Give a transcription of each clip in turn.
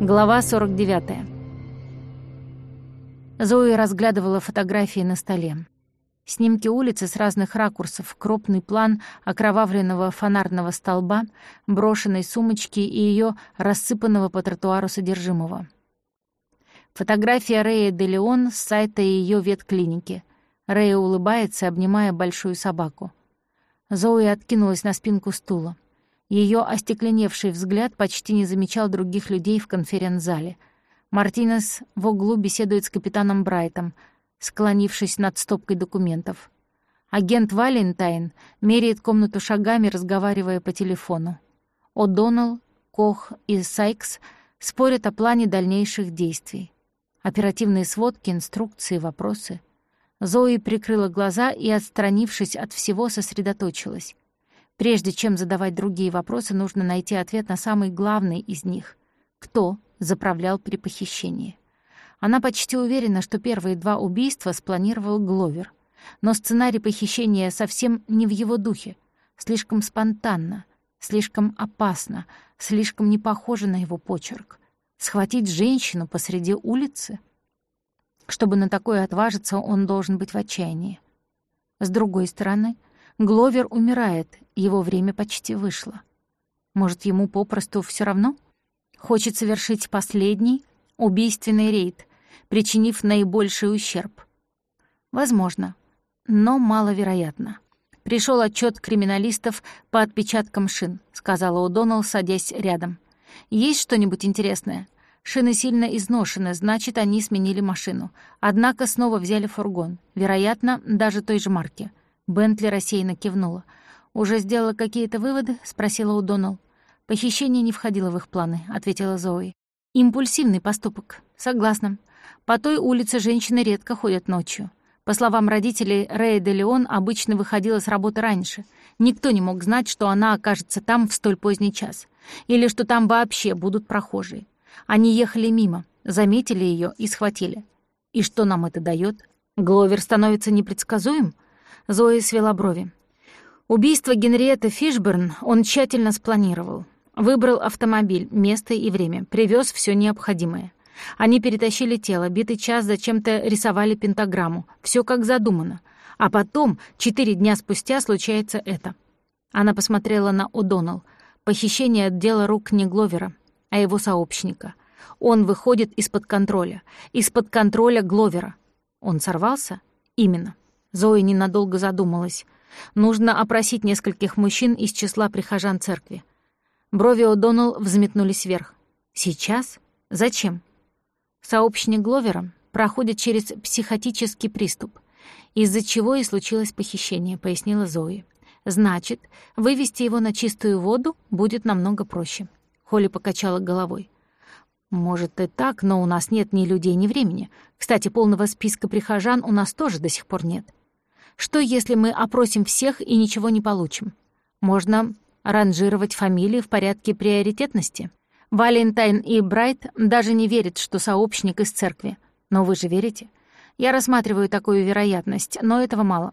Глава 49. Зои разглядывала фотографии на столе. Снимки улицы с разных ракурсов, крупный план окровавленного фонарного столба, брошенной сумочки и ее рассыпанного по тротуару содержимого. Фотография Рэя де Леон с сайта ее ветклиники. Рэя улыбается, обнимая большую собаку. Зои откинулась на спинку стула. Ее остекленевший взгляд почти не замечал других людей в конференц-зале. Мартинес в углу беседует с капитаном Брайтом, склонившись над стопкой документов. Агент Валентайн меряет комнату шагами, разговаривая по телефону. О'Доннелл, Кох и Сайкс спорят о плане дальнейших действий. Оперативные сводки, инструкции, вопросы. Зои прикрыла глаза и, отстранившись от всего, сосредоточилась. Прежде чем задавать другие вопросы, нужно найти ответ на самый главный из них. Кто заправлял при похищении? Она почти уверена, что первые два убийства спланировал Гловер. Но сценарий похищения совсем не в его духе. Слишком спонтанно, слишком опасно, слишком не похоже на его почерк. Схватить женщину посреди улицы? Чтобы на такое отважиться, он должен быть в отчаянии. С другой стороны, Гловер умирает, его время почти вышло. Может, ему попросту все равно? Хочет совершить последний убийственный рейд, причинив наибольший ущерб. Возможно, но маловероятно. Пришел отчет криминалистов по отпечаткам шин, сказала О'Доннелл, садясь рядом. Есть что-нибудь интересное? Шины сильно изношены, значит, они сменили машину. Однако снова взяли фургон. Вероятно, даже той же марки. Бентли рассеянно кивнула. «Уже сделала какие-то выводы?» — спросила у Доналл. «Похищение не входило в их планы», — ответила Зои. «Импульсивный поступок. Согласна. По той улице женщины редко ходят ночью. По словам родителей, Рэя де Леон обычно выходила с работы раньше. Никто не мог знать, что она окажется там в столь поздний час. Или что там вообще будут прохожие. Они ехали мимо, заметили ее и схватили. И что нам это дает? Гловер становится непредсказуем?» Зои свела брови. Убийство Генриетты Фишберн он тщательно спланировал. Выбрал автомобиль, место и время, привез все необходимое. Они перетащили тело, битый час зачем-то рисовали пентаграмму. Все как задумано. А потом, четыре дня спустя, случается это. Она посмотрела на О'Доннелл. Похищение от дела рук не Гловера, а его сообщника. Он выходит из-под контроля. Из-под контроля Гловера. Он сорвался? Именно. Зои ненадолго задумалась. Нужно опросить нескольких мужчин из числа прихожан церкви. Брови О'Доннелл взметнулись вверх. «Сейчас? Зачем?» Сообщник Гловера проходит через психотический приступ, из-за чего и случилось похищение, пояснила Зои. «Значит, вывести его на чистую воду будет намного проще». Холли покачала головой. «Может, и так, но у нас нет ни людей, ни времени. Кстати, полного списка прихожан у нас тоже до сих пор нет. Что, если мы опросим всех и ничего не получим? Можно ранжировать фамилии в порядке приоритетности. Валентайн и Брайт даже не верят, что сообщник из церкви. Но вы же верите? Я рассматриваю такую вероятность, но этого мало.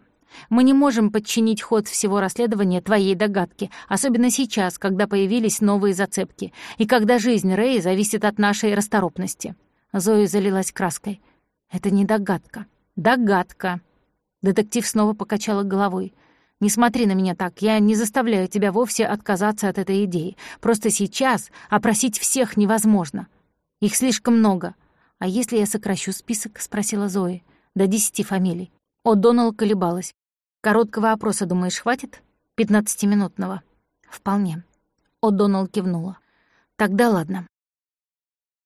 Мы не можем подчинить ход всего расследования твоей догадке, особенно сейчас, когда появились новые зацепки, и когда жизнь Рэя зависит от нашей расторопности. Зоя залилась краской. Это не догадка. Догадка. Детектив снова покачала головой. «Не смотри на меня так, я не заставляю тебя вовсе отказаться от этой идеи. Просто сейчас опросить всех невозможно. Их слишком много. А если я сокращу список?» — спросила Зои. «До десяти фамилий». О'Доннелл колебалась. «Короткого опроса, думаешь, хватит?» «Пятнадцатиминутного». «Вполне». О'Доннелл кивнула. «Тогда ладно.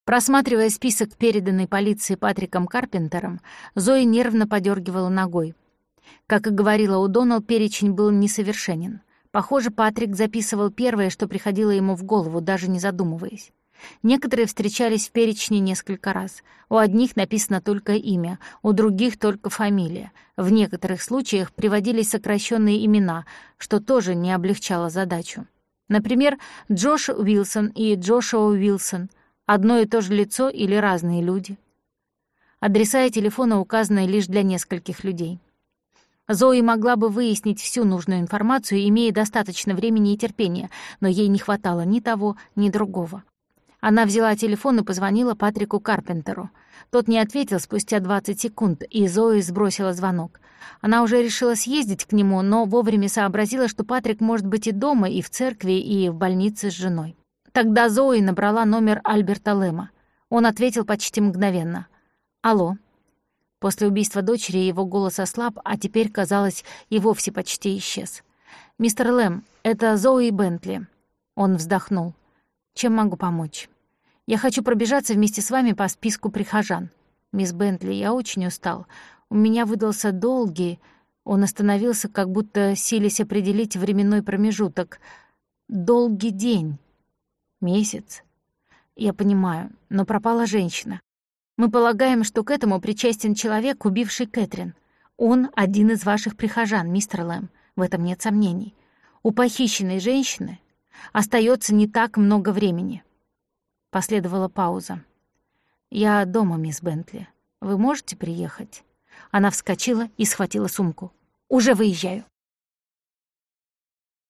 Просматривая список, переданный полиции Патриком Карпентером, Зои нервно подергивала ногой. Как и говорила Удонал, перечень был несовершенен. Похоже, Патрик записывал первое, что приходило ему в голову, даже не задумываясь. Некоторые встречались в перечне несколько раз. У одних написано только имя, у других только фамилия. В некоторых случаях приводились сокращенные имена, что тоже не облегчало задачу. Например, Джош Уилсон и Джошуа Уилсон — одно и то же лицо или разные люди. Адреса и телефоны указаны лишь для нескольких людей. Зои могла бы выяснить всю нужную информацию, имея достаточно времени и терпения, но ей не хватало ни того, ни другого. Она взяла телефон и позвонила Патрику Карпентеру. Тот не ответил спустя 20 секунд, и Зои сбросила звонок. Она уже решила съездить к нему, но вовремя сообразила, что Патрик может быть и дома, и в церкви, и в больнице с женой. Тогда Зои набрала номер Альберта Лэма. Он ответил почти мгновенно. «Алло». После убийства дочери его голос ослаб, а теперь, казалось, и вовсе почти исчез. «Мистер Лэм, это Зои Бентли». Он вздохнул. «Чем могу помочь?» «Я хочу пробежаться вместе с вами по списку прихожан». «Мисс Бентли, я очень устал. У меня выдался долгий...» Он остановился, как будто сились определить временной промежуток. «Долгий день. Месяц. Я понимаю, но пропала женщина. Мы полагаем, что к этому причастен человек, убивший Кэтрин. Он один из ваших прихожан, мистер Лэм. В этом нет сомнений. У похищенной женщины остается не так много времени. Последовала пауза. «Я дома, мисс Бентли. Вы можете приехать?» Она вскочила и схватила сумку. «Уже выезжаю».